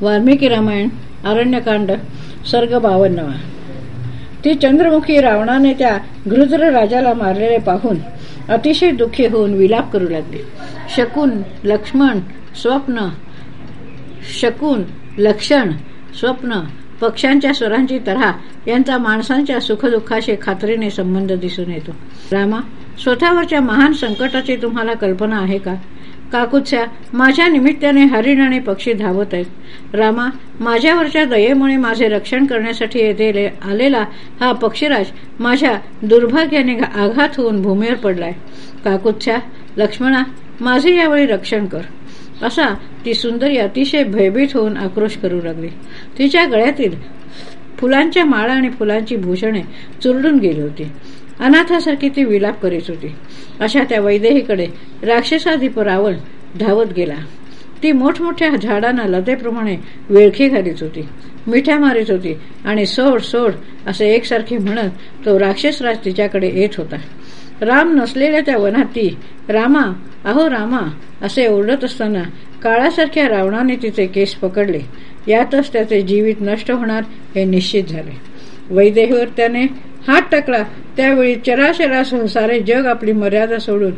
वाल्मिकी रामायण अरण्यकांड सर्ग बावन्नवा ती चंद्रमुखी रावणाने त्या गृद्र राजाला मारलेले पाहून अतिशय दुःखी होऊन विलाप करू लागली. शकून लक्ष्मण स्वप्न शकून लक्षण स्वप्न पक्ष्यांच्या स्वरांची तऱ्हा यांचा माणसांच्या सुखदुःखाशी खात्रीने संबंध दिसून येतो. रामा स्वतःवरच्या महान संकटाची तुम्हाला कल्पना आहे का? काकुत्स्या माझ्या निमित्ताने हरिण आणि पक्षी धावत आहेत. रामा माझ्यावरच्या दयेमुळे माझे रक्षण करण्यासाठी येथे आलेला हा पक्षीराज माझ्या दुर्भाग्याने आघात होऊन भूमीवर पडलाय. काकुत्स्या लक्ष्मणा माझे यावेळी रक्षण कर. असा ती सुंदरी अतिशय भयभीत होऊन आक्रोश करू लागली. तिच्या गळ्यातील फुलांच्या माळा आणि फुलांची भूषणे चुरडून गेली होती. अनाथासारखी ती विलाप करीत होती. अशा त्या वैदेहीकडे राक्षसाधिप रावण धावत गेला. ती मोठमोठ्या झाडांना लतेप्रमाणे वेळखी घालीत होती. मिठ्या मारित होती आणि सोड सोड असे एकसारखे म्हणत तो राक्षसराज तिच्याकडे येत होता. राम नसलेल्या त्या वनात ती रामा अहो रामा असे ओरडत असताना काळासारख्या रावणाने तिचे केस पकडले. यातच त्याचे जीवित नष्ट होणार हे निश्चित झाले. वैदेहीवर त्याने हात टाकला. त्यावेळी चराचरासह सारे जग आपली मर्यादा सोडून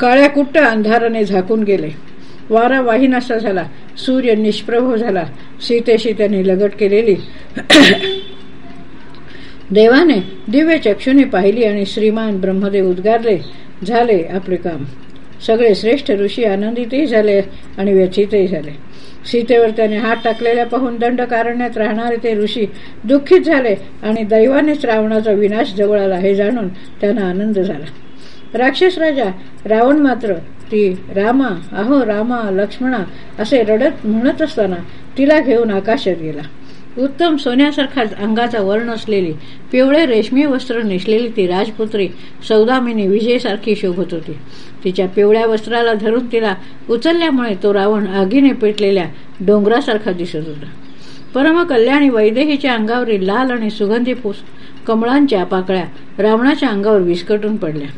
काळ्या कुट्ट अंधाराने झाकून गेले. वारा वाहिनासा झाला. सूर्य निष्प्रभ झाला. सीतेशी त्याने लगट केलेली. देवाने दिव्य चक्षुने पाहिली आणि श्रीमान ब्रह्मदेव उद्गारले. झाले आपले काम. सगळे श्रेष्ठ ऋषी आनंदितही झाले आणि व्यथितही झाले. सीतेवर त्याने हात टाकलेल्या पाहून दंड कारण्यात राहणारे ते ऋषी दुःखित झाले आणि दैवानेच रावणाचा विनाश जवळ आला हे जाणून त्यांना आनंद झाला. राक्षस राजा रावण मात्र ती रामा अहो रामा लक्ष्मणा असे रडत म्हणत असताना तिला घेऊन आकाशात गेला. उत्तम सोन्यासारखा अंगाचा वर्ण असलेली पिवळे रेशमी वस्त्र नेसलेली ती राजपुत्री सौदामिनी विजयसारखी शोभत होती. तिच्या पिवळ्या वस्त्राला धरून तिला उचलल्यामुळे तो रावण आगीने पेटलेल्या डोंगरासारखा दिसत होता. परम कल्याणी वैदेहीच्या अंगावरील लाल आणि सुगंधी फुस कमळांच्या पाकळ्या रावणाच्या अंगावर विस्कटून पडल्या.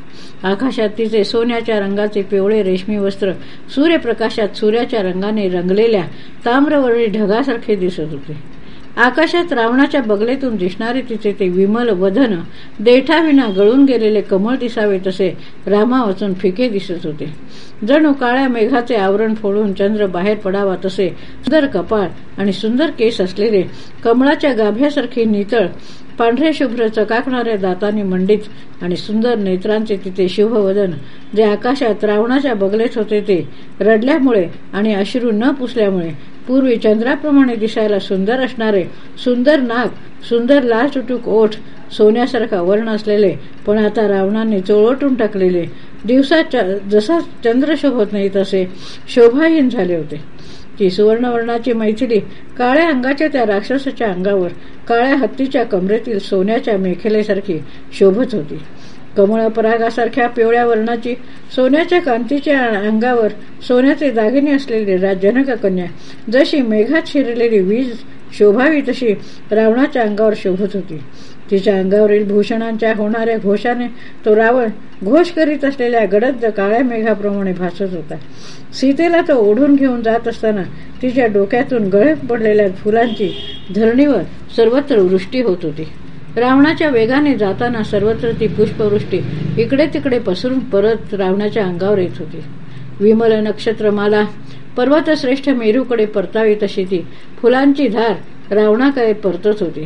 आकाशात तिचे सोन्याच्या रंगाचे पिवळे रेशमी वस्त्र सूर्यप्रकाशात सूर्याच्या रंगाने रंगलेल्या ताम्रवर्णी ढगासारखे दिसत होते. आकाशात रावणाच्या बगलेतून दिसणारे तिचे ते विमल वधन देठाविना गळून गेलेले कमळ दिसावे तसे रामा वाचून फिके दिसत होते. जणू काळ्या मेघाचे आवरण फोडून चंद्र बाहेर पडावा तसे सुंदर कपाळ आणि सुंदर केस असलेले कमळाच्या गाभ्यासारखे नितळ पांढरे शुभ्र चकाकणाऱ्या दातांनी मंडित आणि सुंदर नेत्रांचे तिथे शुभवदन. जे आकाशात रावणाच्या बगलेत होते ते रडल्यामुळे आणि अश्रू न पुसल्यामुळे पूर्वी चंद्राप्रमाणे दिसायला सुंदर असणारे सुंदर नाक सुंदर लाल चुटूक ओठ सोन्यासारखा वर्ण असलेले पण आता रावणाने चोळवटून टाकलेले. दिवसा जसा चंद्र शोभत नाही तसे शोभाहीन झाले होते. ती सुवर्णवर्णाची मैथिली काळ्या अंगाच्या त्या राक्षसाच्या अंगावर काळ्या हत्तीच्या कमरेतील सोन्याच्या मेखेलेसारखी शोभत होती. कमळ परागासारख्या पिवळ्या वर्णाची सोन्याच्या कांतीच्या अंगावर सोन्याचे दागिने असलेली जनक कन्या जशी मेघात शिरलेली वीज शोभावी तशी रावणाच्या अंगावर शोभत होती. तिच्या अंगावरील भूषणांच्या होणाऱ्या घोषाने तो रावण घोष करीत असलेल्या गडद काळ्या मेघाप्रमाणे भासत होता. सीतेला तो ओढून घेऊन जात असताना तिच्या डोक्यातून गळे पडलेल्या फुलांची धरणीवर सर्वत्र वृष्टी होत होती. रावणाच्या वेगाने जाताना सर्वत्र ती पुष्पवृष्टी इकडे तिकडे पसरून परत रावणाच्या अंगावर येत होती. विमल नक्षत्रमाला पर्वतश्रेष्ठ मेरूकडे परतावी तशी ती. फुलांची धार रावणाकडे परतत होती.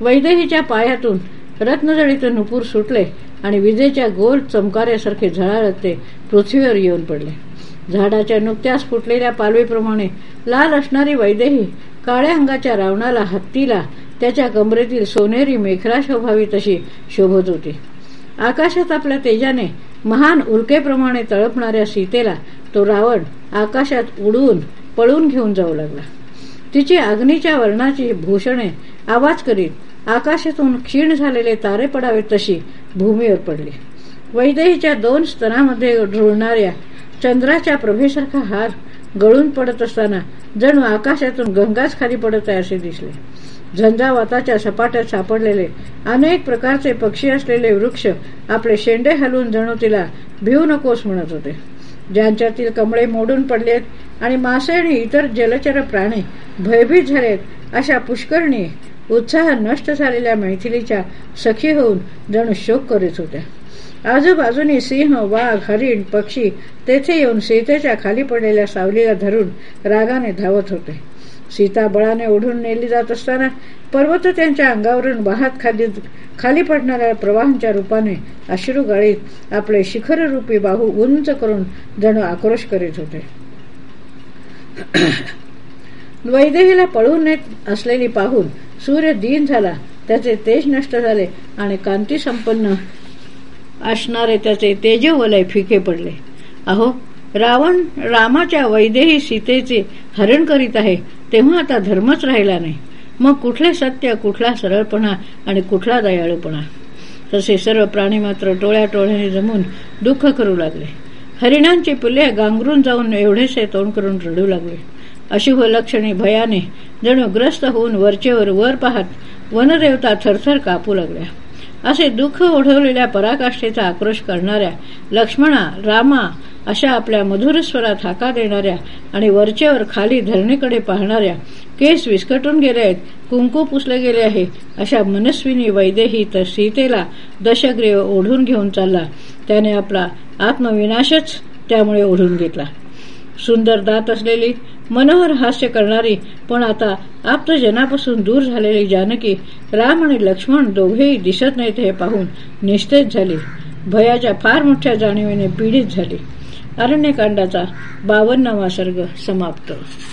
वैदेहीच्या पायातून रत्नजळीचे नुपूर सुटले आणि विजेच्या गोल चमकाऱ्यासारखे झळाळत ते पृथ्वीवर येऊन पडले. झाडाच्या नुकत्याच फुटलेल्या पालवीप्रमाणे लाल असणारी वैदेही काळ्या अंगाच्या रावणाला हत्तीला त्याच्या कमरेतील सोनेरी मेखरा शोभावी तशी शोभत होती. आकाशात आपल्या तेजाने महान उल्केप्रमाणे तळपणाऱ्या सीतेला तो रावण आकाशात उडून पळून घेऊन जाऊ लागला. तिची अग्नीच्या वर्णाची भूषणे आवाज करीत आकाशातून क्षीण झालेले तारे पडावे तशी भूमीवर पडली. वैदेहीच्या दोन स्तनामध्ये ढुळणाऱ्या चंद्राच्या प्रभेसारखा हार गळून पडत असताना जणू आकाशातून गंगाच खाली पडत आहे असे दिसले. झंझावाताच्या सपाट्यात सापडलेले अनेक प्रकारचे पक्षी असलेले वृक्ष आपले शेंडे हलवून जणू तिला भिवू नकोस म्हणत होते. ज्यांच्यातील कमळे मोडून पडलेत आणि मासे आणि इतर जलचर प्राणी भयभीत झालेत अशा पुष्करणी उत्साह नष्ट झालेल्या मैथिलीच्या सखी होऊन जणू शोक करीत होत्या. आजूबाजूनी सिंह वाघ हरिण पक्षी तेथे येऊन सीतेच्या खाली पडलेल्या सावलीला धरून रागाने धावत होते. सीता बळाने ओढून नेली जात असताना पर्वत त्यांच्या अंगावरून वाहत खाली खाली पडणाऱ्या प्रवाहांच्या रूपाने अश्रू गाळीत आपले शिखर रूपी बाहू उंच करून जणू आक्रोश करीत होते. वैदेहीला पळून नेत असलेली पाहून सूर्य दीन झाला त्याचे तेज नष्ट झाले आणि कांती संपन्न असणारे त्याचे तेजवलय फिके पडले. अहो रावण रामाच्या वैदेही सीतेचे हरण करीत आहे तेव्हा आता धर्मच राहिला नाही. मग कुठले सत्य कुठला सरळपणा आणि कुठला दयाळूपणा? तसे सर्व प्राणी मात्र टोळ्या टोळ्याने जमून दुःख करू लागले. हरिणांची पुले गांगरून जाऊन एवढेसे तोंड करून रडू लागले. अशुभ लक्षणी भयाने जणू ग्रस्त होऊन वरचेवर वर पाहत वनदेवता थरथर कापू लागल्या. असे दुःख ओढवलेल्या पराकाष्ठेचा आक्रोश करणाऱ्या लक्ष्मणा रामा अशा आपल्या मधुर स्वरात हाका देणाऱ्या आणि वरच्यावर खाली धरणीकडे पाहणाऱ्या केस विस्कटून गेले आहेत कुंकू पुसले गेले आहे अशा मनस्विनी वैदेही तर सीतेला दशग्रीव ओढून घेऊन चालला. त्याने आपला आत्मविनाशच त्यामुळे ओढून घेतला. सुंदर दात असलेली मनोहर हास्य करणारी पण आता आप्तजनापासून दूर झालेली जानकी राम आणि लक्ष्मण दोघेही दिसत नाहीत हे पाहून निस्तेज झाली. भयाच्या फार मोठ्या जाणीवेने पीडित झाली. अरण्यकांडाचा बावन्नावा सर्ग समाप्त.